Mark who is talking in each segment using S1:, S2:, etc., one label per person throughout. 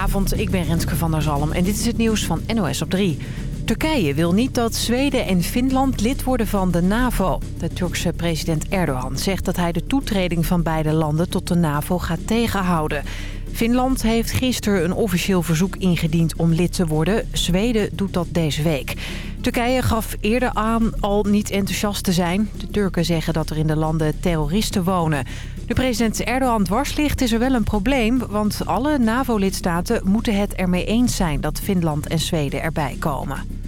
S1: Goedenavond, ik ben Renske van der Zalm en dit is het nieuws van NOS op 3. Turkije wil niet dat Zweden en Finland lid worden van de NAVO. De Turkse president Erdogan zegt dat hij de toetreding van beide landen tot de NAVO gaat tegenhouden. Finland heeft gisteren een officieel verzoek ingediend om lid te worden. Zweden doet dat deze week. Turkije gaf eerder aan al niet enthousiast te zijn. De Turken zeggen dat er in de landen terroristen wonen. De president Erdogan dwars ligt is er wel een probleem... want alle NAVO-lidstaten moeten het ermee eens zijn dat Finland en Zweden erbij komen.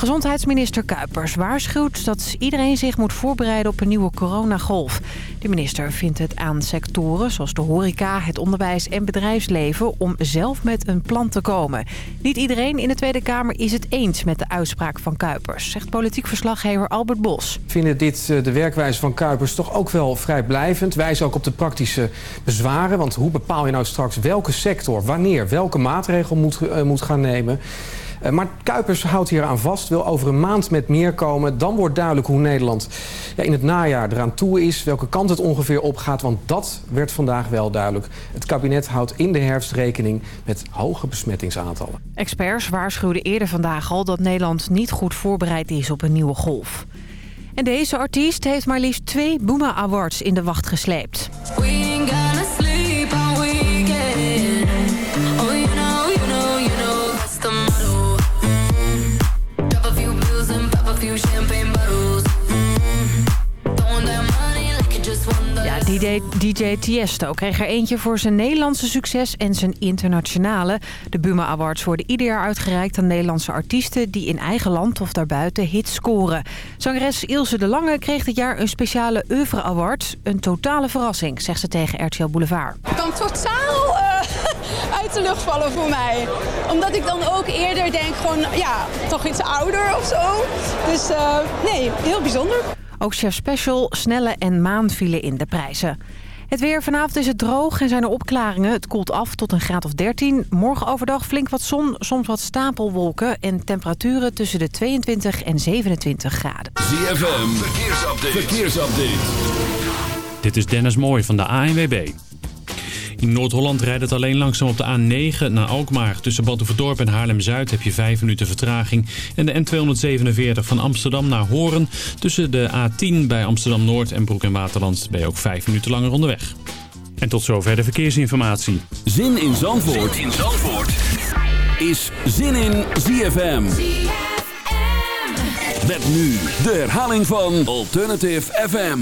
S1: Gezondheidsminister Kuipers waarschuwt dat iedereen zich moet voorbereiden op een nieuwe coronagolf. De minister vindt het aan sectoren zoals de horeca, het onderwijs en bedrijfsleven om zelf met een plan te komen. Niet iedereen in de Tweede Kamer is het eens met de uitspraak van Kuipers, zegt politiek verslaggever Albert Bos.
S2: We vinden dit eh, de werkwijze van Kuipers toch ook wel vrijblijvend. Wijzen ook op de praktische bezwaren, want hoe bepaal je nou straks welke sector, wanneer, welke maatregel moet, uh, moet gaan nemen... Eh, maar Kuipers houdt hier aan vast, wil over een maand met meer komen. Dan wordt duidelijk hoe Nederland ja, in het najaar eraan toe is. Welke kant het ongeveer opgaat, want dat werd vandaag wel duidelijk. Het kabinet houdt in de herfst rekening met hoge besmettingsaantallen.
S1: Experts waarschuwden eerder vandaag al dat Nederland niet goed voorbereid is op een nieuwe golf. En deze artiest heeft maar liefst twee Boema Awards in de wacht gesleept. DJ, Tiesto kreeg er eentje voor zijn Nederlandse succes en zijn internationale. De Buma Awards worden ieder jaar uitgereikt aan Nederlandse artiesten... die in eigen land of daarbuiten hits scoren. Zangeres Ilse de Lange kreeg dit jaar een speciale Oeuvre Award. Een totale verrassing, zegt ze tegen RTL Boulevard.
S3: Het kan totaal uh, uit de lucht vallen voor mij. Omdat ik dan ook eerder denk gewoon, ja, toch iets ouder of zo. Dus uh, nee, heel bijzonder.
S1: Ook Chef Special, Snelle en Maan vielen in de prijzen. Het weer vanavond is het droog en zijn er opklaringen. Het koelt af tot een graad of 13. Morgen overdag flink wat zon, soms wat stapelwolken... en temperaturen tussen de 22 en 27 graden.
S4: ZFM, verkeersupdate. verkeersupdate.
S5: Dit is Dennis Mooij van de ANWB. In Noord-Holland rijdt het alleen langzaam op de A9 naar Alkmaar. Tussen Batuverdorp en Haarlem-Zuid heb je 5 minuten vertraging. En de N247 van Amsterdam naar Horen. Tussen de A10 bij Amsterdam-Noord en Broek en Waterland ben je ook 5 minuten langer onderweg. En tot zover de verkeersinformatie.
S4: Zin in Zandvoort, zin in Zandvoort. is Zin in ZFM. ZFM. Met nu de herhaling van Alternative FM.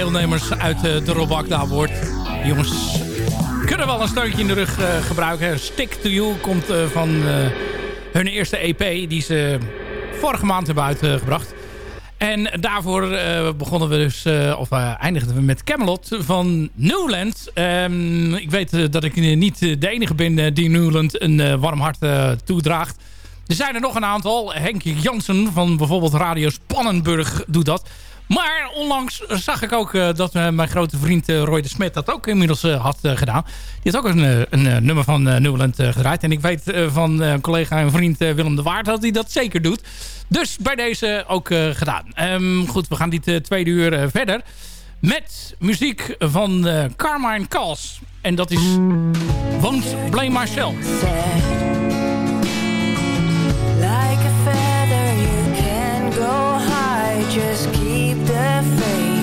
S6: Deelnemers uit uh, de Rob Akda wordt. Jongens kunnen wel een steuntje in de rug uh, gebruiken. Stick to You komt van hun eerste EP die ze vorige maand hebben uitgebracht. En daarvoor begonnen we dus, of eindigden we met Camelot van Newland. Um, ik weet dat ik niet de enige ben die Newland een warm hart toedraagt. Er zijn er nog een aantal. Henk Jansen van bijvoorbeeld Radio Spannenburg doet dat. Maar onlangs zag ik ook uh, dat uh, mijn grote vriend uh, Roy de Smet dat ook inmiddels had gedaan. Die had ook een, een nummer van Newland gedraaid. En ik weet van een collega en vriend Willem de Waard dat hij dat zeker doet. Dus bij deze ook gedaan. Um, goed, we gaan dit tweede uur verder. Met muziek van Carmine Kals. En dat is Won't Blame Myself. Just keep the faith.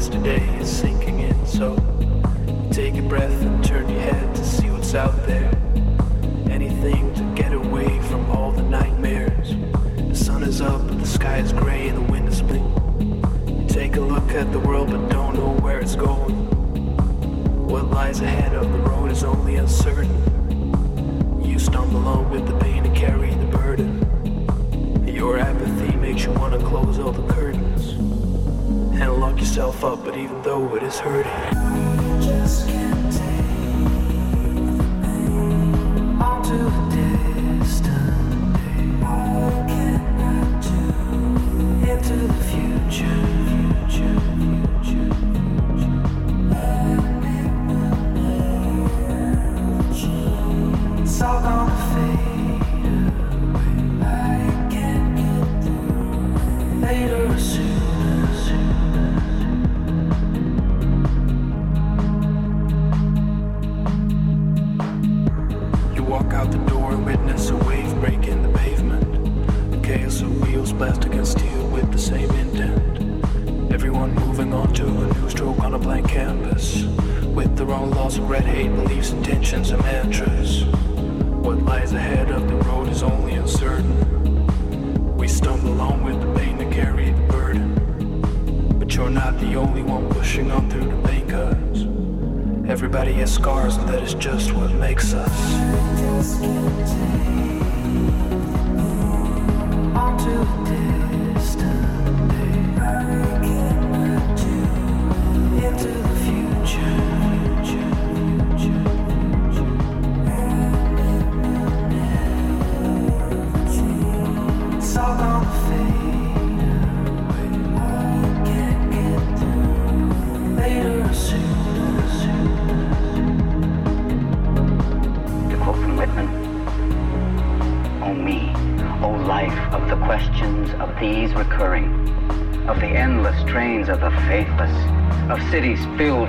S7: Yesterday is sinking in, so take a breath and turn your head to see what's out there. Anything to get away from all the nightmares. The sun is up, but the sky is gray and the wind is bleak. You take a look at the world, but don't know where it's going. What lies ahead of the road is only uncertain. You stumble on with the pain to carry the. Your apathy makes you want to close all the curtains and lock yourself up, but even though it is hurting,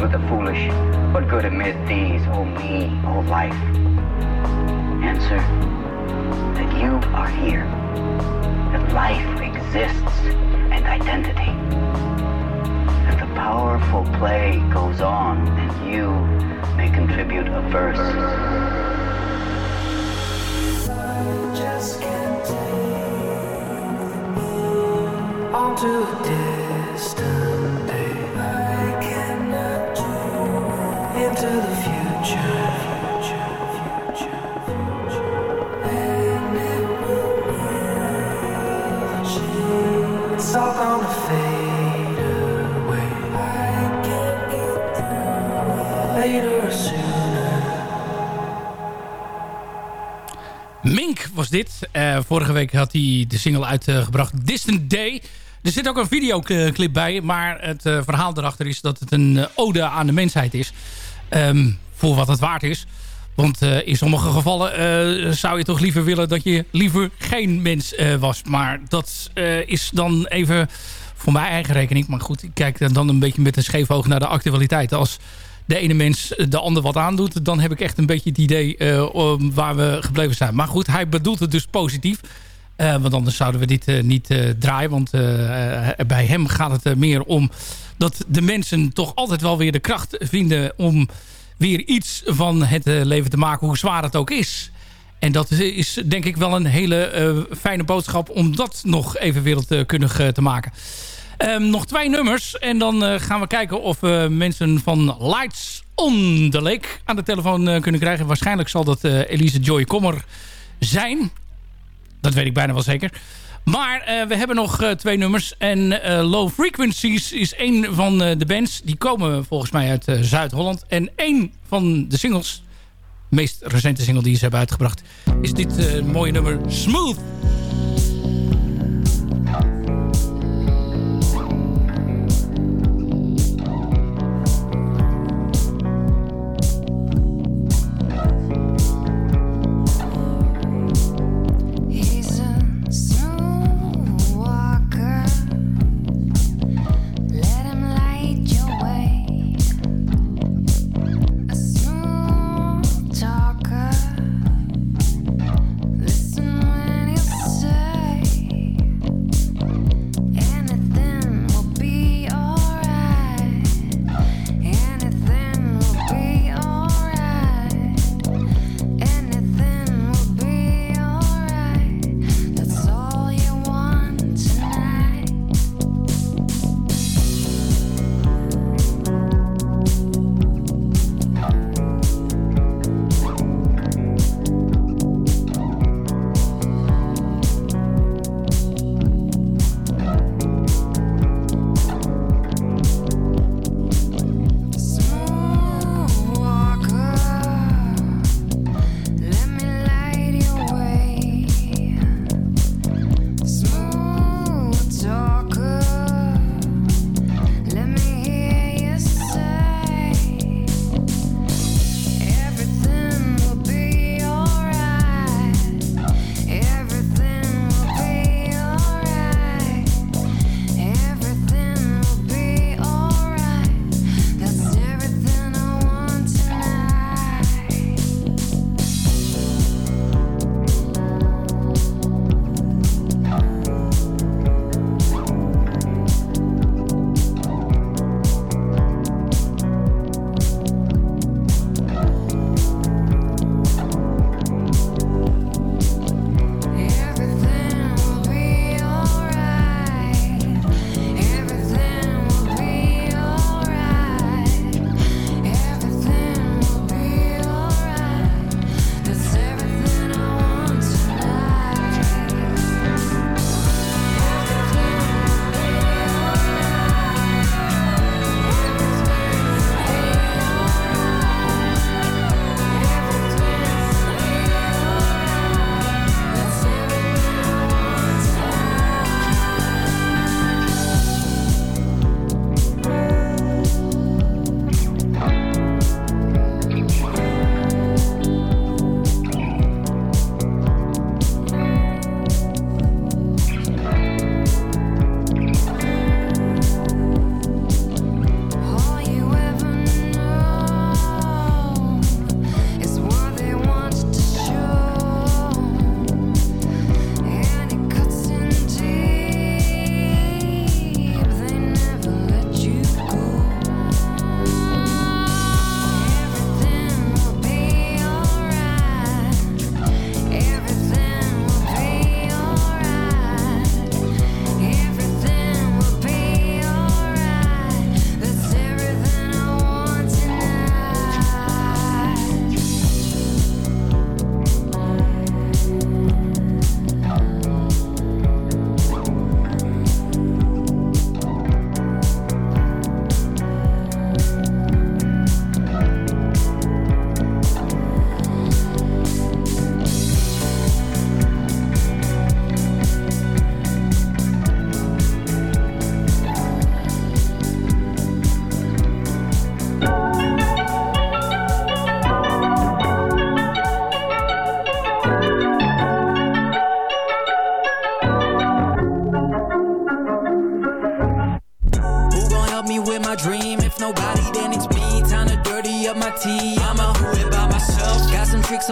S7: with the
S8: foolish, what good amid these, O me, O life?
S9: Eh, vorige week had hij de single uitgebracht Distant Day. Er zit ook een videoclip bij. Maar het eh, verhaal erachter is dat het een eh, ode aan de mensheid is. Ehm, voor wat het waard is. Want eh, in sommige gevallen eh, zou je toch liever willen dat je liever geen mens eh, was. Maar dat eh, is dan even voor mijn eigen rekening. Maar goed, ik kijk dan een beetje met een scheef oog naar de actualiteit. Als de ene mens de ander wat aandoet... dan heb ik echt een beetje het idee eh, waar we gebleven zijn. Maar goed, hij bedoelt het dus positief. Eh, want anders zouden we dit eh, niet eh, draaien. Want eh, eh, bij hem gaat het er meer om dat de mensen toch altijd wel weer de kracht vinden... om weer iets van het eh, leven te maken, hoe zwaar het ook is. En dat is denk ik wel een hele eh, fijne boodschap... om dat nog even wereldkundig eh, te maken. Ehm, nog twee nummers. En dan eh, gaan we kijken of we mensen van Lights on the Lake aan de telefoon eh, kunnen krijgen. Waarschijnlijk zal dat eh, Elise Joy Kommer zijn. Dat weet ik bijna wel zeker. Maar eh, we hebben nog eh, twee nummers. En eh, Low Frequencies is een van eh, de bands. Die komen volgens mij uit eh, Zuid-Holland. En één van de singles, de meest recente single die ze hebben uitgebracht... is dit eh, mooie nummer Smooth.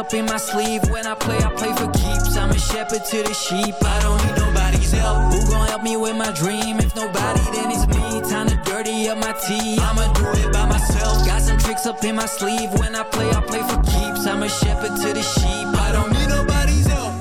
S10: Up in my sleeve. When I play, I play for keeps. I'm a shepherd to the sheep. I don't need nobody's help. Who gon' help me with my dream? If nobody, then it's me. Time to dirty up my tea. I'ma do it by myself. Got some tricks up in my sleeve. When I play, I play for keeps. I'm a shepherd to the sheep. I don't need nobody's help.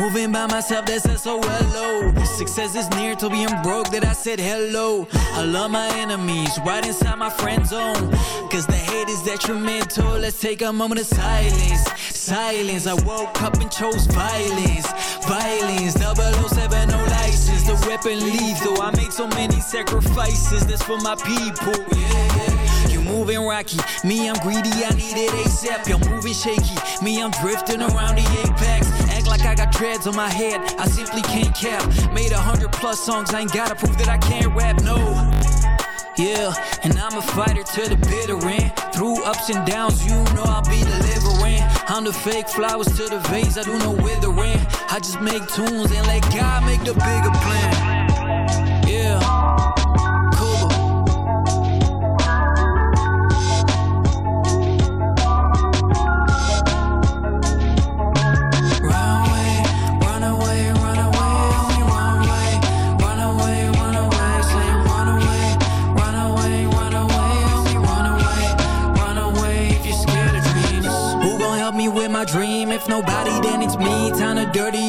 S10: Moving by myself, that's S-O-L-O Success is near to being broke, that I said hello I love my enemies, right inside my friend zone Cause the hate is detrimental, let's take a moment of silence Silence, I woke up and chose violence. Violence, 007, no license. The weapon lethal, I made so many sacrifices. That's for my people, yeah, you moving rocky, me I'm greedy, I need it ASAP You're moving shaky, me I'm drifting around the apex. Act like I got dreads on my head, I simply can't cap. Made a hundred plus songs, I ain't gotta prove that I can't rap, no. Yeah, and I'm a fighter to the bitter end. Through ups and downs, you know I'll be delivering. I'm the fake flowers to the vase, I do no withering. I just make tunes and let God make the bigger plan.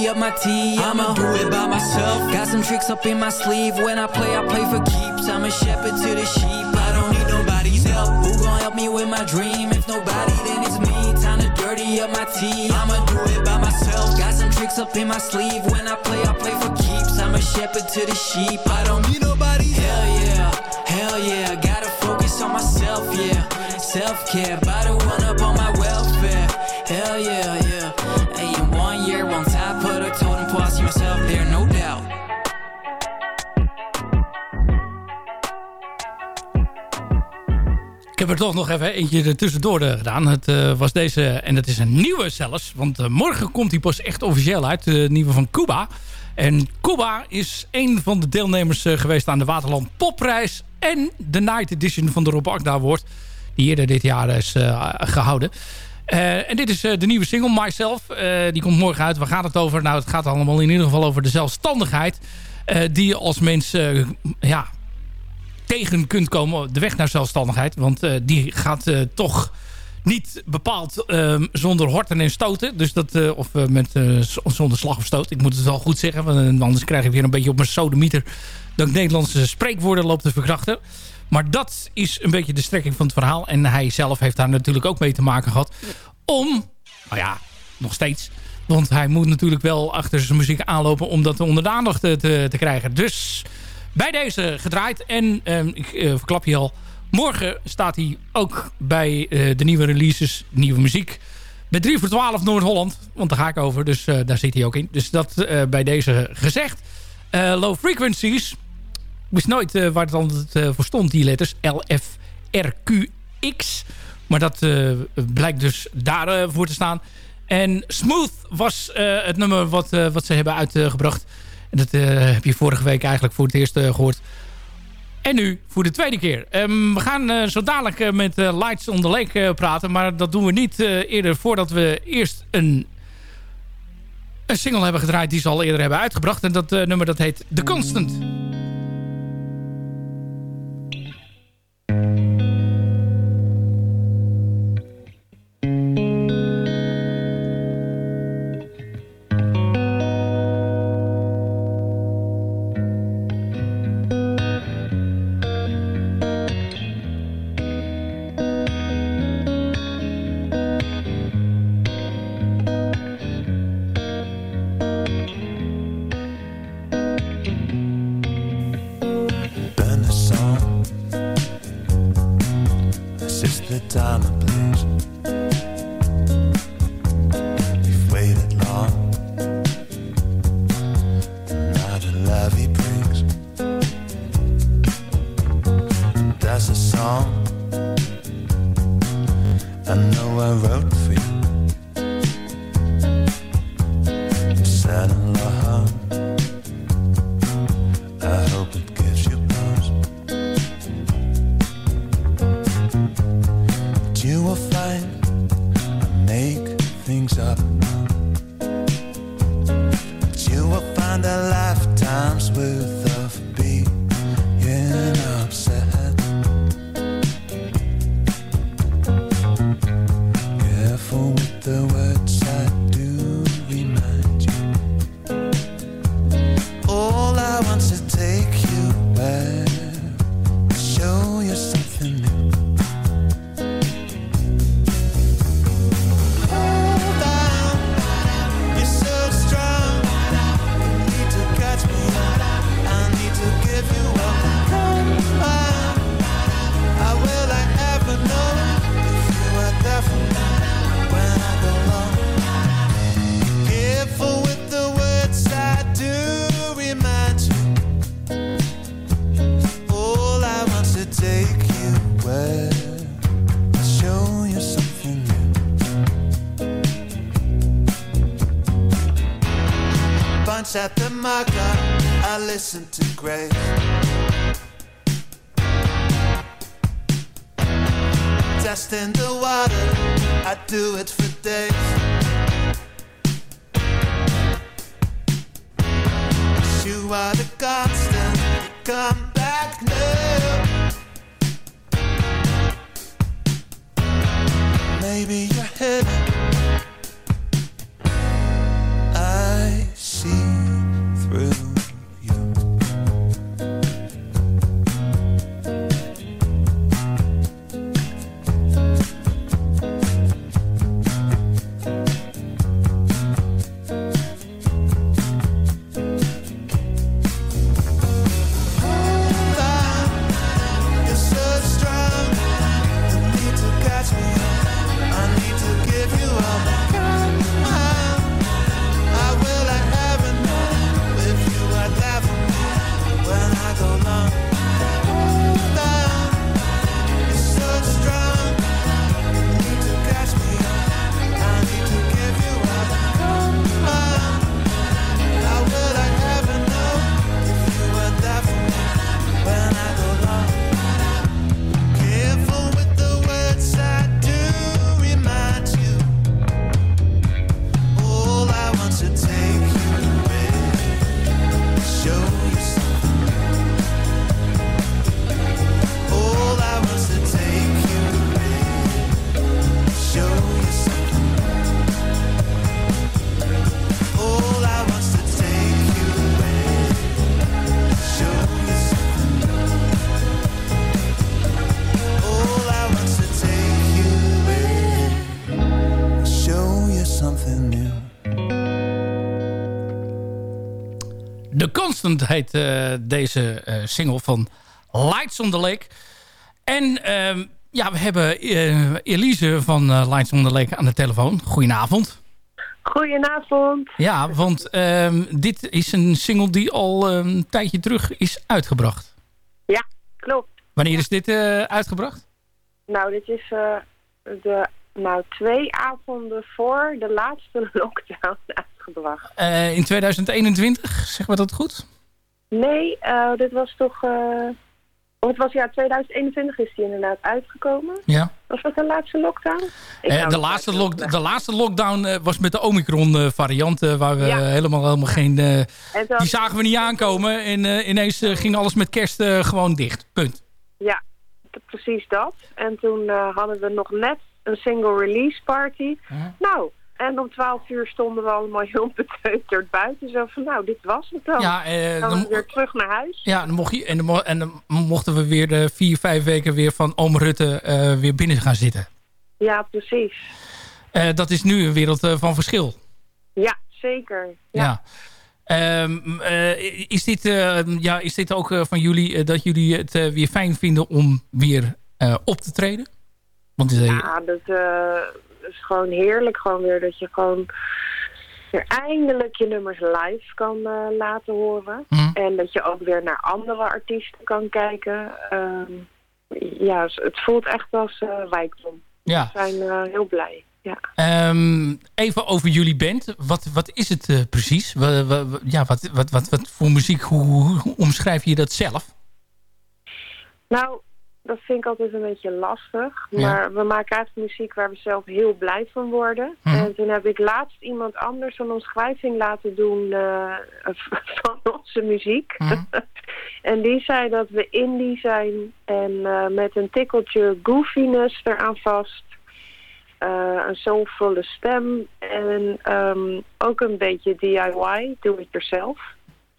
S10: Up my tea. I'ma do it by myself. Got some tricks up in my sleeve. When I play, I play for keeps. I'm a shepherd to the sheep. I don't need nobody's help. Who gon' help me with my dream? If nobody, then it's me. Time to dirty up my tea. I'ma do it by myself. Got some tricks up in my sleeve. When I play, I play for keeps. I'm a shepherd to the sheep. I don't need nobody. Hell yeah, hell yeah. Gotta focus on myself, yeah. Self care, by the one up on my welfare. Hell yeah,
S9: heb er toch nog even eentje er tussendoor uh, gedaan. Het uh, was deze, en het is een nieuwe zelfs. Want uh, morgen komt hij pas echt officieel uit. De nieuwe van Cuba. En Cuba is een van de deelnemers geweest aan de Waterland Popprijs. En de Night Edition van de Rob Akda Award. Die eerder dit jaar is gehouden. En dit is de nieuwe single, Myself. Die komt morgen uit. Waar gaat het over? Nou, het gaat allemaal in ieder geval over de zelfstandigheid. die je als mens ja, tegen kunt komen. De weg naar zelfstandigheid. Want die gaat toch niet bepaald ehm, zonder horten en stoten. Dus dat, of met, zonder slag of stoot. Ik moet het wel goed zeggen. Want anders krijg ik weer een beetje op mijn sodemieter... dat ik Nederlandse spreekwoorden loop te verkrachten. Maar dat is een beetje de strekking van het verhaal. En hij zelf heeft daar natuurlijk ook mee te maken gehad. Om, nou ja, nog steeds... Want hij moet natuurlijk wel achter zijn muziek aanlopen... om dat onder de aandacht te, te krijgen. Dus bij deze gedraaid. En uh, ik uh, verklap je al... Morgen staat hij ook bij uh, de nieuwe releases, nieuwe muziek. Bij 3 voor 12 Noord-Holland. Want daar ga ik over, dus uh, daar zit hij ook in. Dus dat bij deze gezegd. low Frequencies wist nooit waar het altijd uh, voor stond, die letters. L-F-R-Q-X. Maar dat blijkt dus daarvoor te staan. En Smooth was het nummer wat, wat ze hebben uitgebracht. En dat heb je vorige week eigenlijk voor het eerst gehoord. En nu voor de tweede keer. Um, we gaan zo dadelijk met Lights on the Lake praten. Maar dat doen we niet eerder voordat we eerst een een single hebben gedraaid die ze al eerder hebben uitgebracht. En dat nummer dat heet The Constant.
S11: Constant
S9: heet eh, deze eh, single van Lights on the Lake. En ehm, ja, we hebben eh, Elise van Lights on the Lake aan de telefoon. Goedenavond.
S12: Goedenavond.
S9: Ja, want ehm, dit is een single die al ehm, een tijdje terug is uitgebracht.
S12: Ja, klopt.
S9: Wanneer is dit uitgebracht?
S12: Nou, dit is de nou, twee avonden voor de laatste lockdown
S9: Eh, in 2021, zeg maar dat goed?
S12: Nee, eh, dit was toch... eh, of het was ja, 2021 is die inderdaad uitgekomen.
S9: Ja.
S12: Was dat de laatste lockdown?
S9: De, laatste lock, de laatste lockdown was met de Omicron variant. eh, waar we
S12: Ja.
S9: helemaal, helemaal geen...
S12: dat-
S9: die zagen we niet aankomen. En ineens ging alles met kerst gewoon dicht. Punt.
S12: Ja, precies dat. En toen hadden we nog net een single release party. Nou, en om 12 uur stonden we allemaal heel beteuterd buiten. Zo van, nou, dit was het dan.
S9: Ja, eh,
S12: dan,
S9: dan-
S12: weer terug naar huis.
S9: Ja, dan mocht je, en, dan, en dan mochten we weer de vier, vijf weken weer van oom Rutte eh, weer binnen gaan zitten.
S12: Ja, precies.
S9: Eh, dat is nu een wereld eh, van verschil.
S12: Ja, zeker.
S9: Ja. Ehm, eh, is, dit, ja, is dit ook van jullie dat jullie het weer fijn vinden om weer op te treden? Want
S12: Ja, dat is gewoon heerlijk. Gewoon weer dat je gewoon weer eindelijk je nummers live kan eh, laten horen.
S9: Mhm.
S12: En dat je ook weer naar andere artiesten kan kijken. Ehm, ja, het voelt echt als eh wijkdom.
S9: Ja.
S12: We zijn eh, heel blij. Ja.
S9: Ehm, even over jullie band. Wat, wat is het precies? Wa- wa- wa- ja, wat, wat, wat, wat voor muziek? Hoe, hoe omschrijf je dat zelf?
S12: Nou, dat vind ik altijd een beetje lastig.
S9: Ja.
S12: Maar we maken eigenlijk muziek waar we zelf heel blij van worden.
S9: Mhm.
S12: En toen heb ik laatst iemand anders een omschrijving laten doen eh, van onze muziek.
S9: Mhm.
S12: en die zei dat we indie zijn en eh, met een tikkeltje goofiness eraan vast. Eh, een soulvolle stem en ehm, ook een beetje DIY, do it yourself.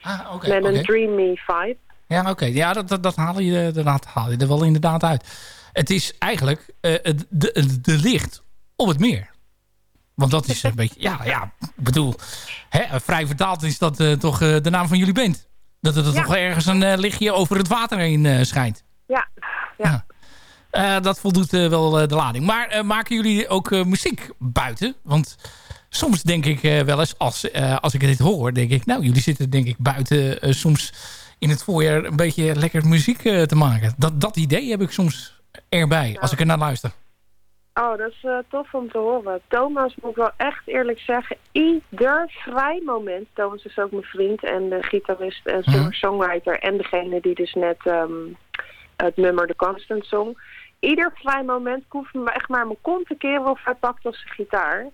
S9: Ah,
S12: met een dreamy vibe.
S9: Ja, oké. Ja, dat, dat, dat haal je, er- dat haal je er wel inderdaad uit. Het is eigenlijk eh, de, de, de licht op het meer. Want dat is een beetje... Ja, ja, ik bedoel... Hè, vrij vertaald is dat eh, toch eh, de naam van jullie band. Dat er
S12: Ja.
S9: toch ergens een eh, lichtje over het water heen eh, schijnt.
S12: Ja, ja.
S9: Eh, dat voldoet eh, wel eh, de lading. Maar eh, maken jullie ook eh, muziek buiten? Want soms denk ik eh, wel eens, als, eh, als ik dit hoor, denk ik... Nou, jullie zitten denk ik buiten eh, soms in het voorjaar een beetje lekker muziek eh, te maken. Dat, dat idee heb ik soms erbij, als ik er naar luister.
S12: Oh, dat is eh, tof om te horen. Thomas, moet ik wel echt eerlijk zeggen, ieder vrij moment... Thomas is ook mijn vriend en de gitarist en singer-songwriter... en degene die dus net ehm, het nummer The Constant zong. Ieder vrij moment ik hoef me echt maar mijn kont te keren of hij pakt als zijn gitaar.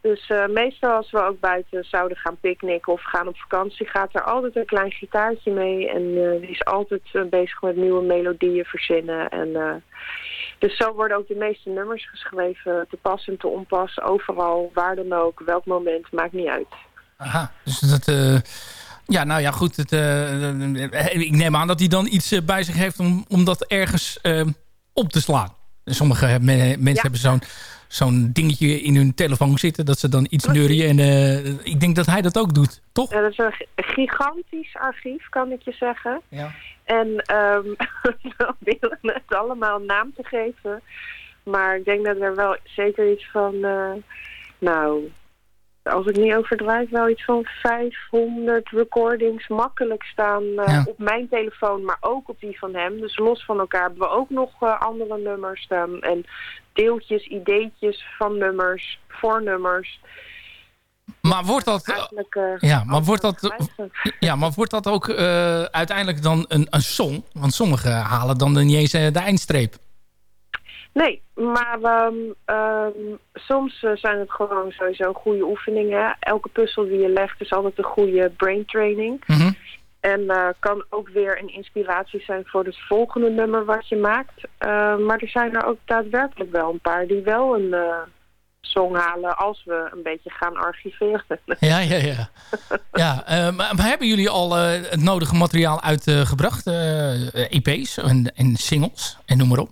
S12: Dus eh, meestal als we ook buiten zouden gaan picknicken of gaan op vakantie... gaat er altijd een klein gitaartje mee. En eh, die is altijd eh, bezig met nieuwe melodieën verzinnen. En, dus zo worden ook de meeste nummers geschreven. Te pas en te onpas, overal, waar dan ook, welk moment, maakt niet uit.
S9: Aha, dus dat... ja, nou ja, goed. Het, ik neem aan dat hij dan iets bij zich heeft om, om dat ergens op te slaan. Sommige me- mensen
S12: Ja.
S9: hebben zo'n zo'n dingetje in hun telefoon zitten... dat ze dan iets neurien. En eh, ik denk dat hij dat ook doet, toch?
S12: Ja, dat is een gigantisch archief, kan ik je zeggen.
S9: Ja.
S12: En ehm, we willen het allemaal een naam te geven. Maar ik denk dat er wel zeker iets van... eh, nou, als ik niet overdrijf, wel iets van 500 recordings makkelijk staan eh,
S9: Ja.
S12: op mijn telefoon, maar ook op die van hem. Dus los van elkaar hebben we ook nog andere nummers staan. En deeltjes, ideetjes van nummers, voornummers.
S9: Maar wordt dat...
S12: Eigenlijk, eh,
S9: Ja, maar wordt dat, ja, maar wordt dat ook eh, uiteindelijk dan een, een song? Want sommigen halen dan niet eens eh, de eindstreep.
S12: Nee, maar ehm, ehm, soms eh, zijn het gewoon sowieso goede oefeningen. Elke puzzel die je legt is altijd een goede brain training.
S9: Mhm.
S12: En eh, kan ook weer een inspiratie zijn voor het volgende nummer wat je maakt. Eh, maar er zijn er ook daadwerkelijk wel een paar die wel een eh, song halen als we een beetje gaan archiveren.
S9: Ja, ja, ja. ja maar, maar hebben jullie al het nodige materiaal uitgebracht? EP's en, en singles en noem maar op.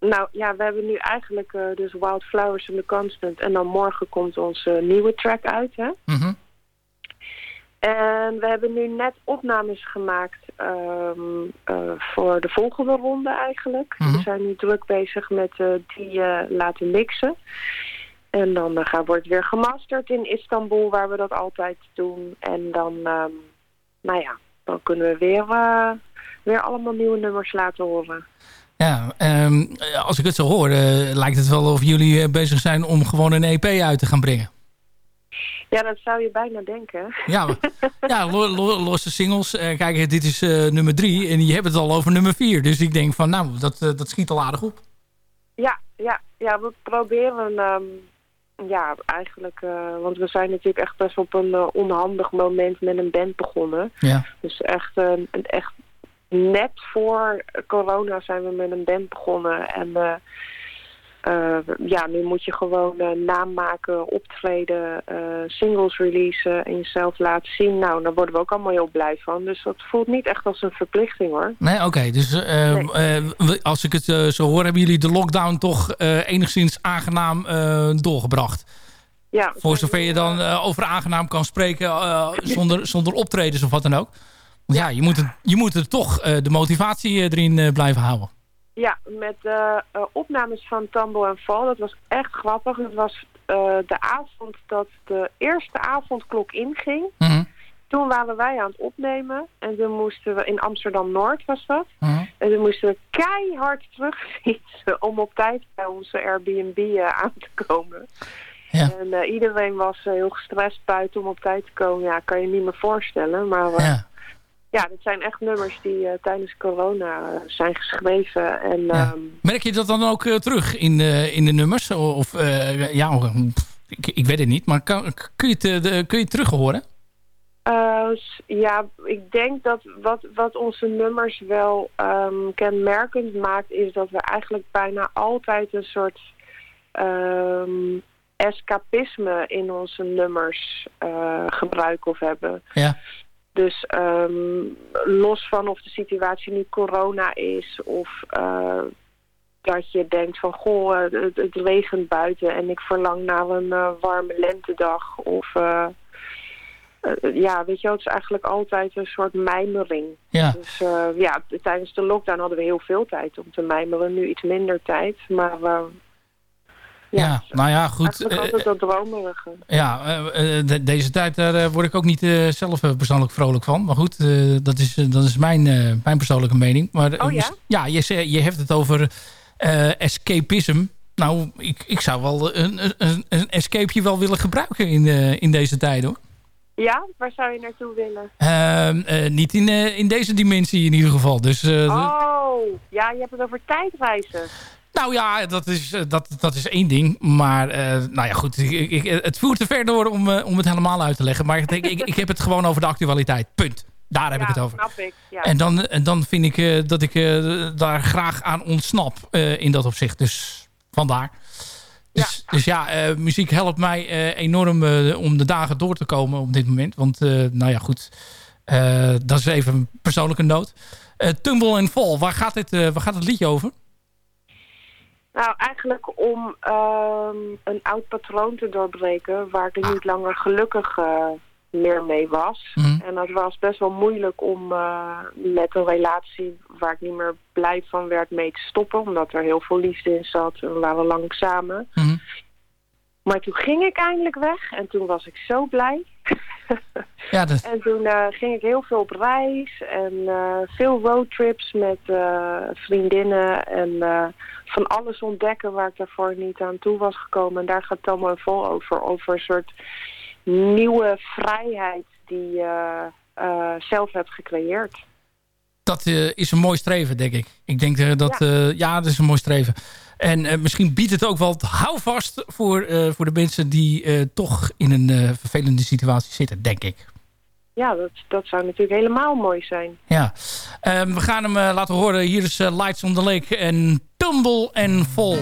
S12: Nou ja, we hebben nu eigenlijk dus Wildflowers and the Constant. En dan morgen komt onze nieuwe track uit, hè?
S9: Mhm.
S12: En we hebben nu net opnames gemaakt ehm, eh, voor de volgende ronde eigenlijk.
S9: Mhm.
S12: We zijn nu druk bezig met eh, die eh, laten mixen. En dan gaan, wordt weer gemasterd in Istanbul, waar we dat altijd doen. En dan, ehm, nou ja, dan kunnen we weer, weer allemaal nieuwe nummers laten horen.
S9: Ja, ehm, als ik het zo hoor, lijkt het wel of jullie bezig zijn om gewoon een EP uit te gaan brengen.
S12: Ja, dat zou je bijna denken.
S9: Ja, ja lo- lo- losse singles. Eh, kijk, dit is eh, nummer drie en die hebben het al over nummer vier. Dus ik denk van, nou, dat, eh, dat schiet al aardig op.
S12: Ja, ja, ja we proberen ehm, ja, eigenlijk, want we zijn natuurlijk echt best op een onhandig moment met een band begonnen.
S9: Ja.
S12: Dus echt, echt net voor corona zijn we met een band begonnen. En ja, nu moet je gewoon eh, naam maken, optreden, eh, singles releasen en jezelf laten zien. Nou, daar worden we ook allemaal heel blij van. Dus dat voelt niet echt als een verplichting hoor.
S9: Nee, oké. Dus eh, eh, als ik het eh, zo hoor, hebben jullie de lockdown toch eh, enigszins aangenaam eh, doorgebracht.
S12: Ja,
S9: Voor zover je dan eh, over aangenaam kan spreken eh, zonder, zonder optredens of wat dan ook. Want ja, je moet, het, je moet er toch eh, de motivatie eh, erin eh, blijven houden.
S12: Ja, met eh, eh, opnames van Tambo en Val. Dat was echt grappig. Het was eh, de avond dat de eerste avondklok inging.
S9: Mhm.
S12: Toen waren wij aan het opnemen. En toen moesten we, in Amsterdam-Noord was dat.
S9: Mhm.
S12: En toen moesten we keihard terugfietsen om op tijd bij onze Airbnb aan te komen.
S9: Ja.
S12: En iedereen was heel gestrest buiten om op tijd te komen. Ja, kan je niet meer voorstellen. Maar ja. Ja, dit zijn echt nummers die eh, tijdens corona eh, zijn geschreven. En, ehm,
S9: Merk je dat dan ook eh, terug in, in de nummers? Of ja, ik, ik weet het niet. Maar kan, kun, je het, de- kun je het terug horen?
S12: Ja, ik denk dat wat, wat onze nummers wel ehm, kenmerkend maakt... is dat we eigenlijk bijna altijd een soort ehm, escapisme in onze nummers gebruiken of hebben.
S9: Ja.
S12: Dus ehm, los van of de situatie nu corona is of eh, dat je denkt van goh, eh, het, het regent buiten en ik verlang naar een eh, warme lentedag. Of ja, weet je wel, het is eigenlijk altijd een soort mijmering.
S9: Ja.
S12: Dus ja, tijdens de lockdown hadden we heel veel tijd om te mijmeren, nu iets minder tijd. Maar
S9: Ja, nou ja, goed.
S12: eigenlijk
S9: eh,
S12: altijd dat dromerige.
S9: Ja, eh, eh, de- deze tijd daar word ik ook niet zelf persoonlijk vrolijk van. Maar goed, dat, is, dat is mijn, mijn persoonlijke mening. Maar,
S12: Oh ja?
S9: Ja, je, je hebt het over escapism. Nou, ik, ik zou wel een, een, een escapeje wel willen gebruiken in, in deze tijd hoor.
S12: Ja, waar zou je naartoe willen?
S9: Ehm, eh, niet in, in deze dimensie in ieder geval. Dus,
S12: Oh, ja, je hebt het over tijdreizen.
S9: Nou ja, dat is, eh, dat, dat is één ding. Maar eh, nou ja, goed. Ik, ik, het voert te ver door om, eh, om het helemaal uit te leggen. Maar ik, denk, ik, ik heb het gewoon over de actualiteit. Punt. Daar heb ik het over.
S12: snap ik. Ja.
S9: En dan, en dan vind ik eh, dat ik eh, daar graag aan ontsnap eh, in dat opzicht. Dus vandaar. Dus ja, dus ja eh, muziek helpt mij eh, enorm eh, om de dagen door te komen op dit moment. Want eh, nou ja, goed. Eh, dat is even een persoonlijke noot. Eh, Tumble and Fall, waar gaat, dit, eh, waar gaat het liedje over?
S12: Nou, eigenlijk om ehm, een oud patroon te doorbreken waar ik niet langer gelukkig eh, meer mee was.
S9: Mhm.
S12: En dat was best wel moeilijk om eh, met een relatie waar ik niet meer blij van werd mee te stoppen. Omdat er heel veel liefde in zat en we waren lang samen.
S9: Mhm.
S12: Maar toen ging ik eindelijk weg en toen was ik zo blij.
S9: Ja, dat,
S12: En toen eh, ging ik heel veel op reis en eh, veel roadtrips met eh, vriendinnen en van alles ontdekken waar ik daarvoor niet aan toe was gekomen. En daar gaat Tomo en Vol over, over een soort nieuwe vrijheid die je zelf hebt gecreëerd.
S9: dat is een mooi streven, denk ik. Ik denk dat, ja. ja, dat is een mooi streven. En eh, misschien biedt het ook wel het houvast voor, eh, voor de mensen die eh, toch in een vervelende situatie zitten, denk ik.
S12: Ja, dat, dat zou natuurlijk helemaal mooi zijn.
S9: Ja, Ehm, we gaan hem laten horen. Hier is Lights on the Lake en Tumble and Fall.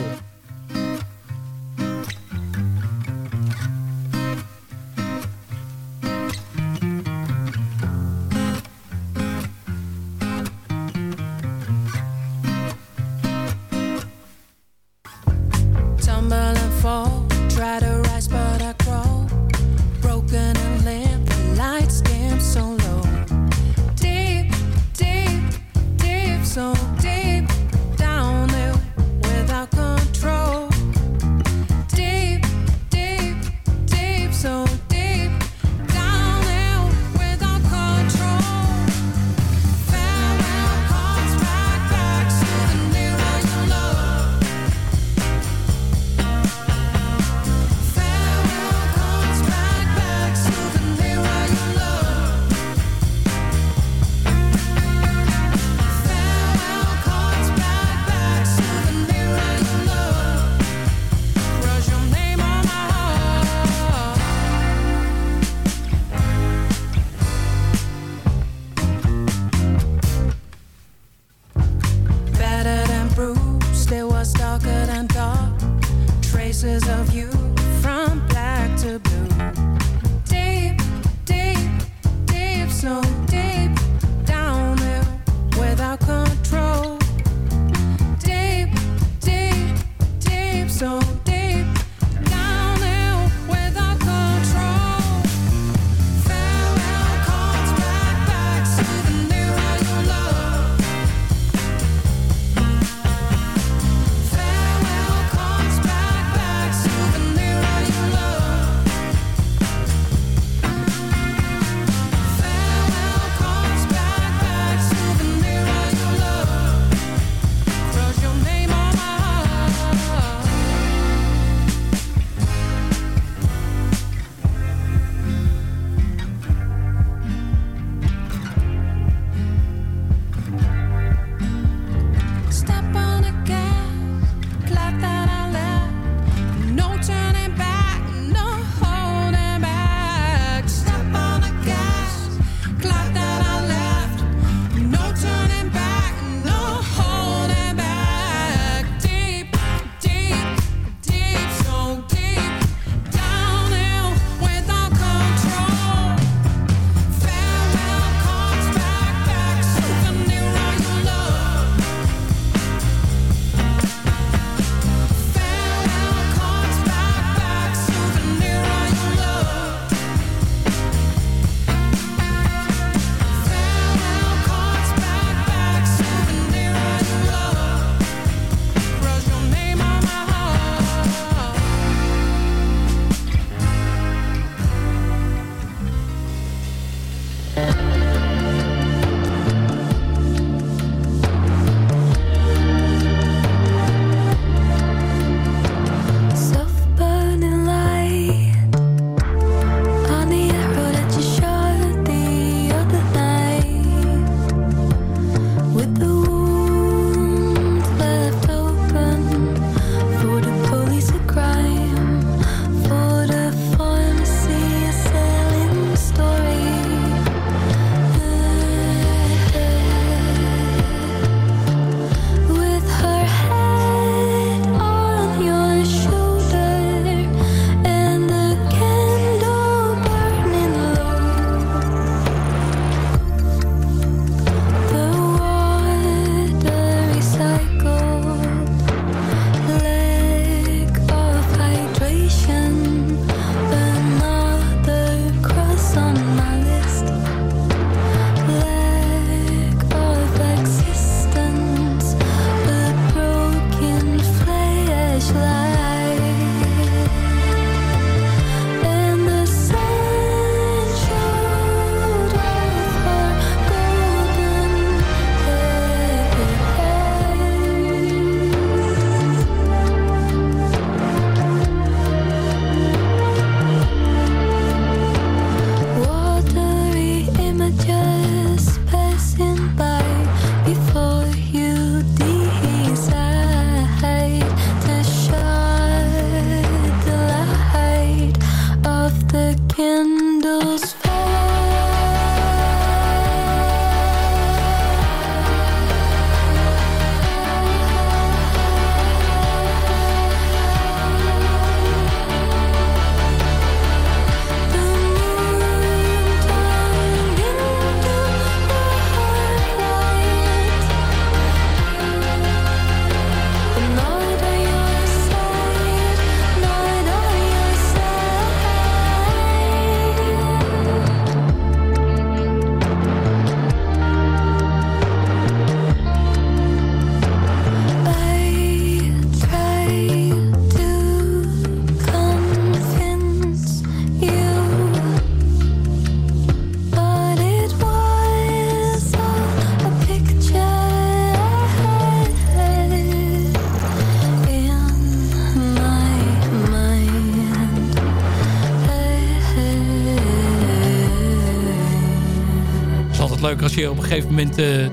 S13: Als je op een gegeven moment eh,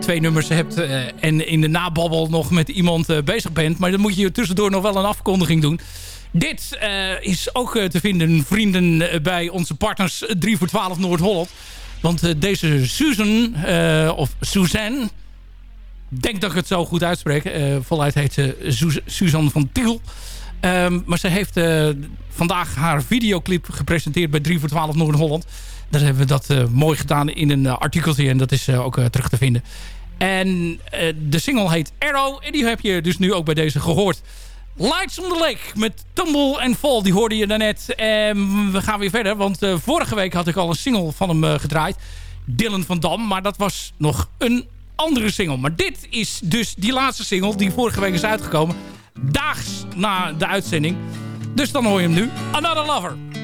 S13: twee nummers hebt... eh, en in de nababbel nog met iemand eh, bezig bent. Maar dan moet je tussendoor nog wel een afkondiging doen. Dit is ook te vinden, vrienden, bij onze partners 3 voor 12 Noord-Holland. Want deze Susan, of Suzanne... denk dat ik het zo goed uitspreek. voluit heet ze Suz- Suzanne van Tiel. Ehm, maar ze heeft vandaag haar videoclip gepresenteerd bij 3 voor 12 Noord-Holland. Daar hebben we dat eh, mooi gedaan in een uh, artikeltje. En dat is uh, ook terug te vinden. En de single heet Arrow. En die heb je dus nu ook bij deze gehoord. Lights on the Lake met Tumble and Fall. Die hoorde je daarnet. En we gaan weer verder. Want vorige week had ik al een single van hem gedraaid. Dylan van Dam. Maar dat was nog een andere single. Maar dit is dus die laatste single die vorige week is uitgekomen. Daags na de uitzending. Dus dan hoor je hem nu. Another Lover.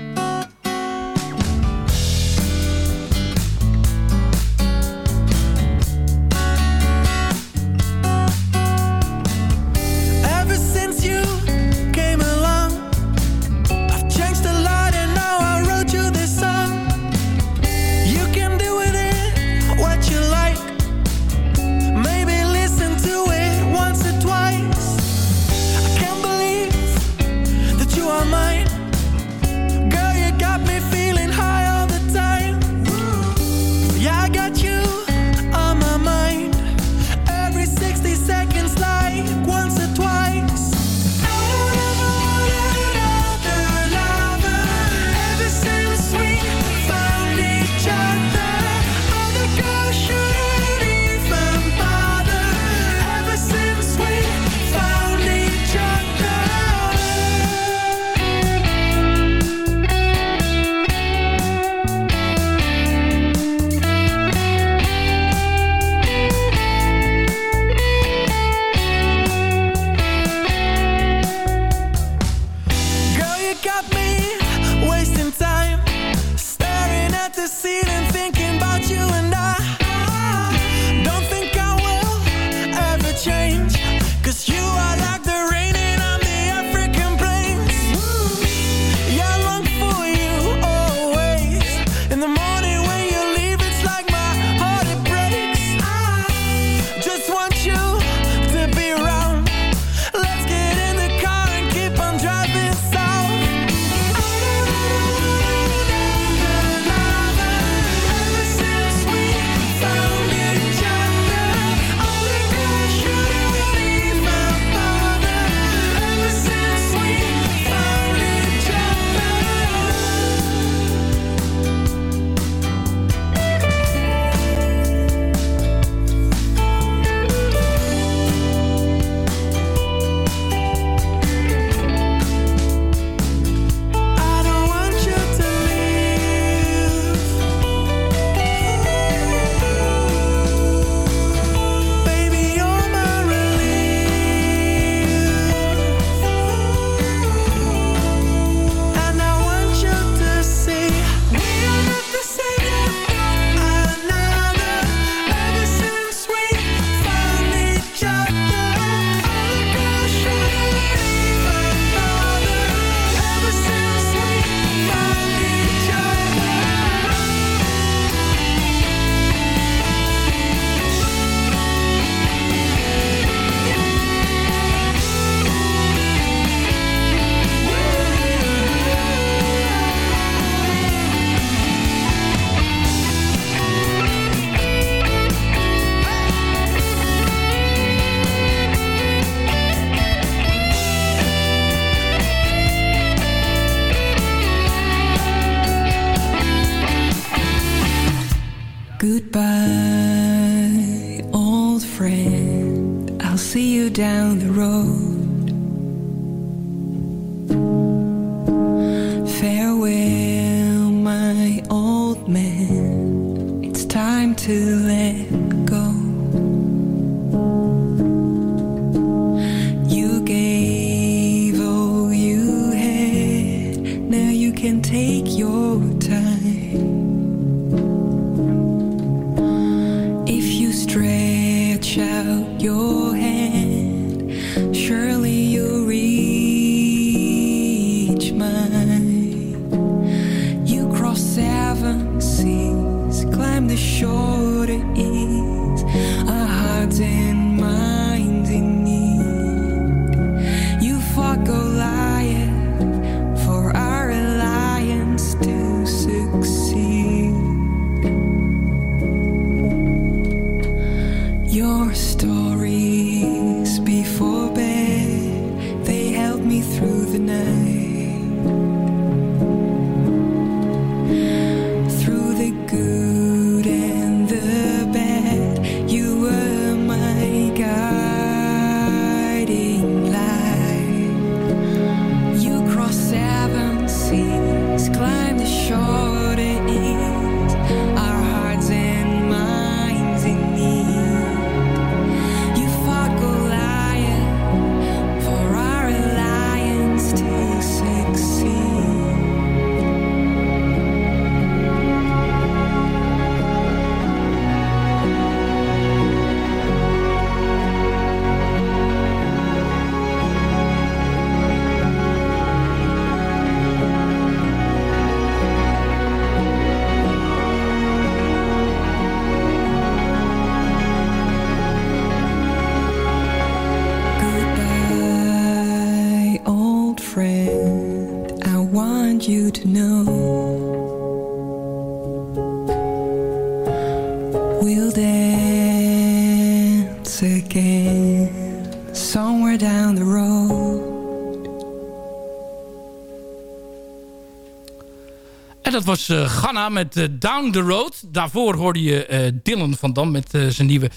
S9: Was eh Ghana met eh, Down the Road. Daarvoor hoorde je eh, Dylan van Dam met zijn nieuwe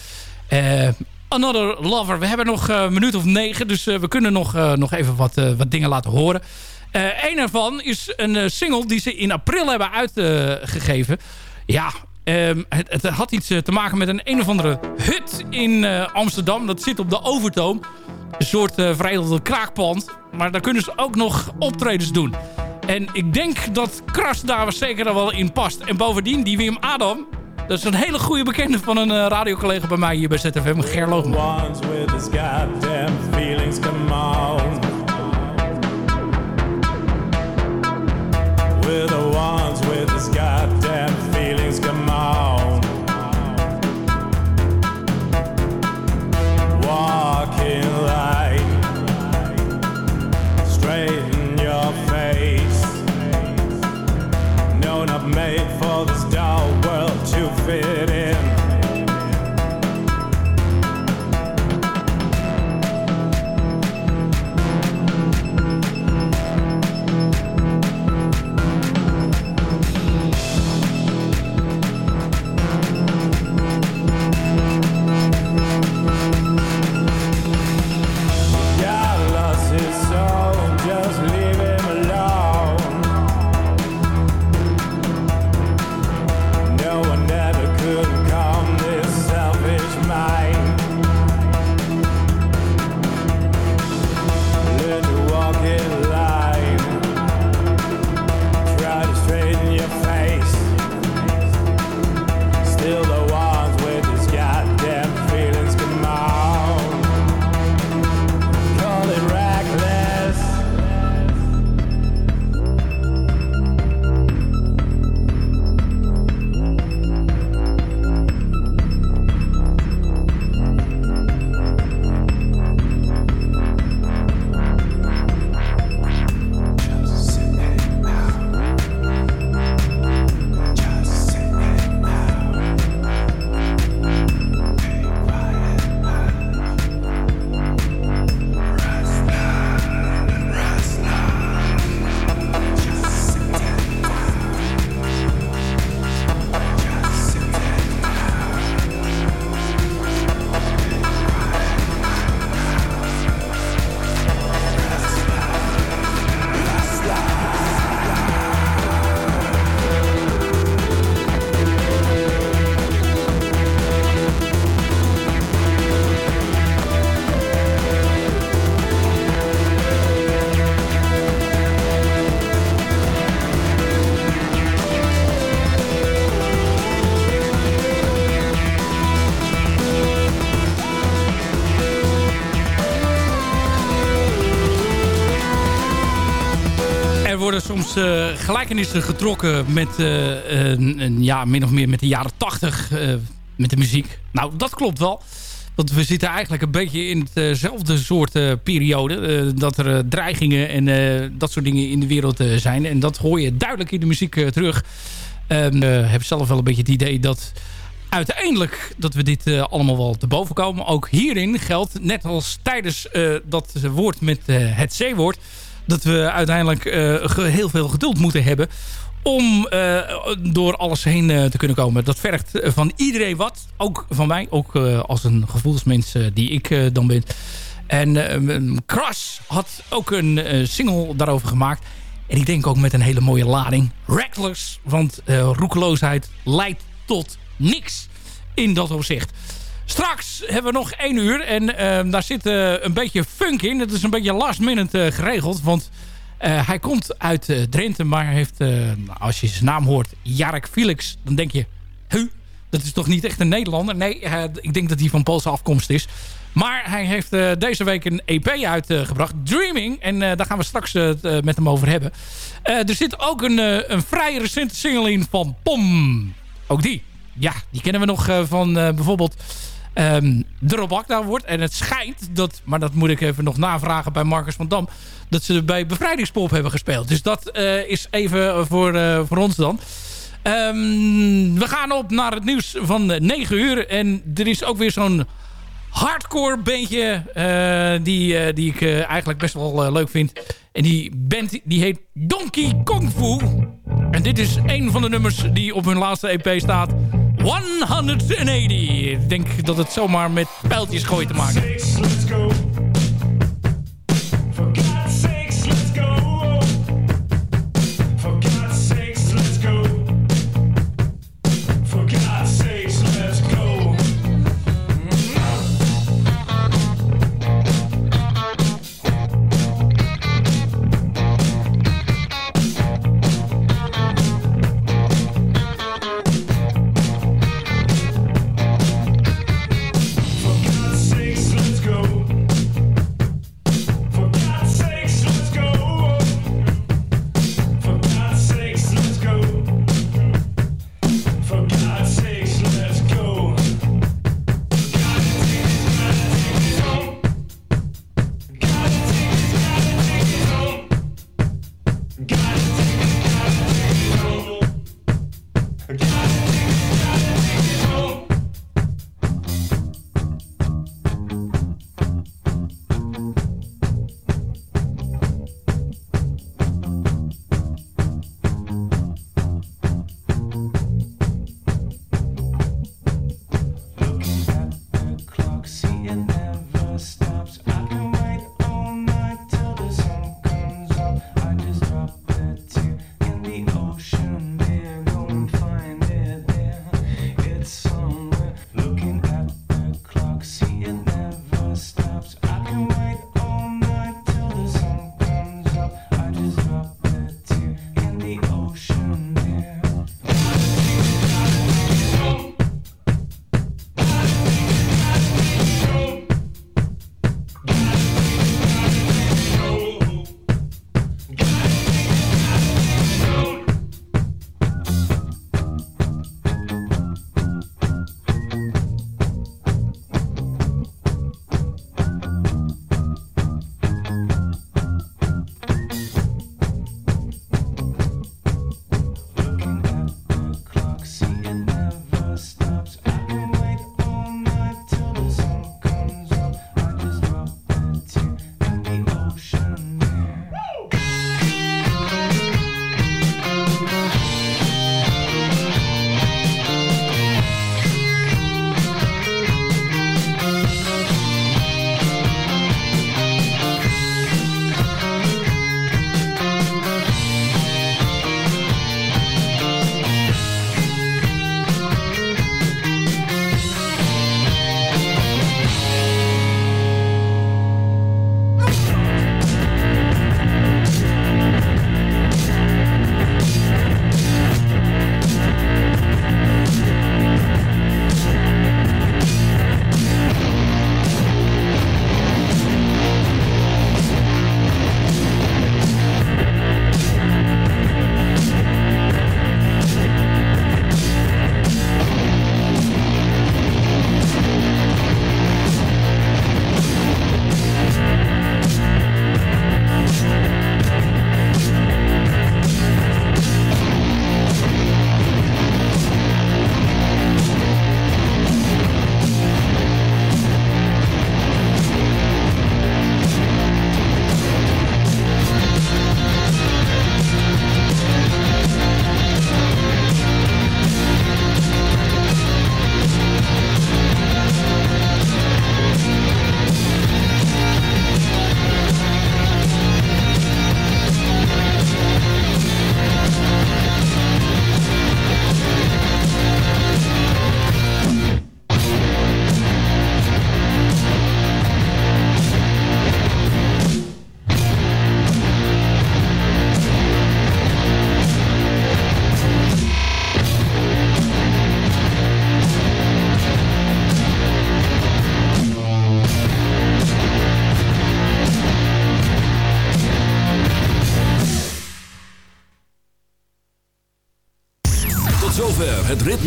S9: Another Lover. We hebben nog een minuut of negen, dus we kunnen nog, nog even wat, wat dingen laten horen. Een ervan is een single die ze in april hebben uitgegeven. ja, ehm, het, het had iets te maken met een een of andere hut in Amsterdam. Dat zit op de Overtoom. Een soort uh, kraakpand. Maar daar kunnen ze ook nog optredens doen. En ik denk dat Kras daar zeker wel in past. En bovendien, die Wim Adam... Dat is een hele goede bekende van een uh, radiocollega bij mij hier bij ZFM, Ger.
S14: We're the ones with his goddamn
S9: eh, gelijkenissen getrokken met, eh, een, ja, min of meer met de jaren 80. eh, met de muziek. Nou, dat klopt wel. Want we zitten eigenlijk een beetje in hetzelfde soort periode. Dat er dreigingen en dat soort dingen in de wereld zijn. En dat hoor je duidelijk in de muziek terug. Ik heb zelf wel een beetje het idee dat uiteindelijk dat we dit allemaal wel te boven komen. Ook hierin geldt, net als tijdens dat woord met het C-woord... dat we uiteindelijk heel veel geduld moeten hebben om uh, door alles heen uh, te kunnen komen. Dat vergt van iedereen wat. Ook van mij. Ook als een gevoelsmens die ik dan ben. En Crush had ook een single daarover gemaakt. En ik denk ook met een hele mooie lading. Reckless. Want roekeloosheid leidt tot niks in dat opzicht. Straks hebben we nog één uur. En daar zit een beetje funk in. Het is een beetje last minute geregeld. Want... Uh, hij komt uit Drenthe, maar heeft, als je zijn naam hoort, Jarek Felix, dan denk je, huh, dat is toch niet echt een Nederlander? Nee, ik denk dat hij van Poolse afkomst is. Maar hij heeft deze week een EP uitgebracht, Dreaming. En daar gaan we straks met hem over hebben. er zit ook een, een vrij recente single in van Pom. Ook die. Ja, die kennen we nog van bijvoorbeeld um, de Robakda wordt. En het schijnt dat, maar dat moet ik even nog navragen bij Marcus van Dam... dat ze bij Bevrijdingspop hebben gespeeld. Dus dat uh, is even voor, uh, voor ons dan. Um, we gaan op naar het nieuws van 9 uur. En er is ook weer zo'n hardcore bandje uh, die, die ik eigenlijk best wel leuk vind. En die band die heet Donkey Kong Fu. En dit is een van de nummers die op hun laatste EP staat. 180. Ik denk dat het zomaar met pijltjes gooien te maken.